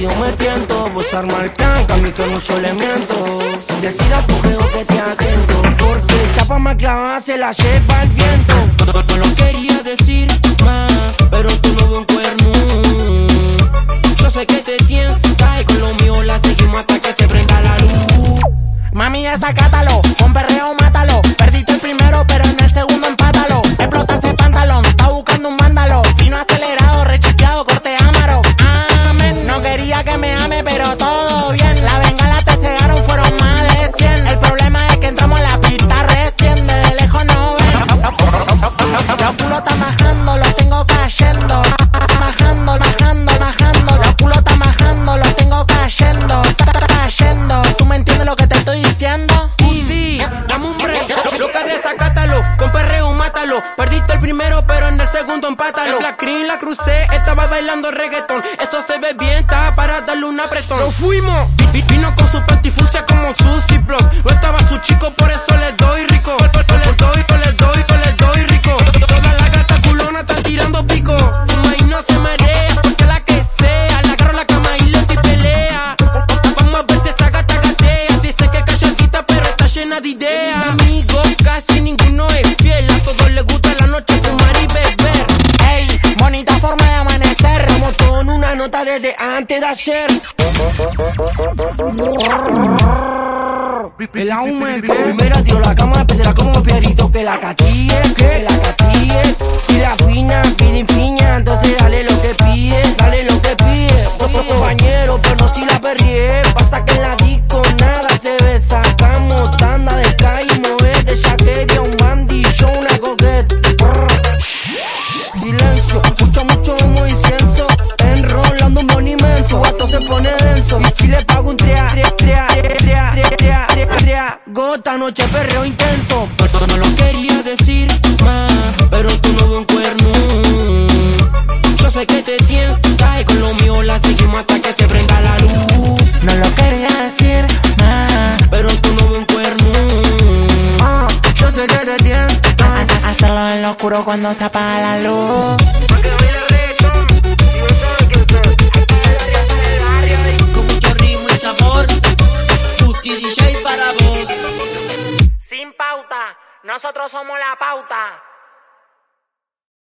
Yo me tiento Vos arma el plan, a mí que mucho le miento. Decir a tu jefe que te atento Porque chapa más clavada se la lleva el viento. Con perreo mátalo. Perdiste el primero, pero en el segundo empátalo. Explota ese pantalón, está buscando un vándalo. Fino acelerado, rechiqueado, corte ámaro. Amén, no quería que me ame, pero todo Perdiste el primero, pero en el segundo empátalo. La crin la crucé, estaba bailando reggaetón. Eso se ve bien, estaba para darle un apretón. ¡Lo fuimos! Vi- vi- Vino con su pantifucia nota desde antes de ayer. El aume que primera tiro la cama, empezará como pierito que la catille, que la catille. Si la fina pide infiña, entonces dale lo que pide, dale lo que pide. Compañero, pero si la perrié, trea Gota, noche, perreo intenso No, no lo quería decir más Pero tú no un cuerno Yo sé que te tienta Y con lo mío la seguimos hasta que se prenda la luz No lo quería decir más. Pero tú no un cuerno Ah, Yo sé que te tienta Ha- Hacerlo en lo oscuro cuando se apaga la luz. Nosotros somos la pauta.